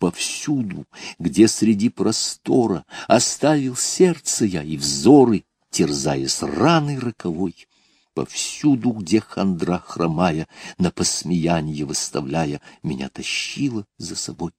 повсюду, где среди простора оставил сердце я и взоры, терзаясь раной роковой, повсюду, где хандра хромая, на посмеяние выставляя, меня тащила за собой.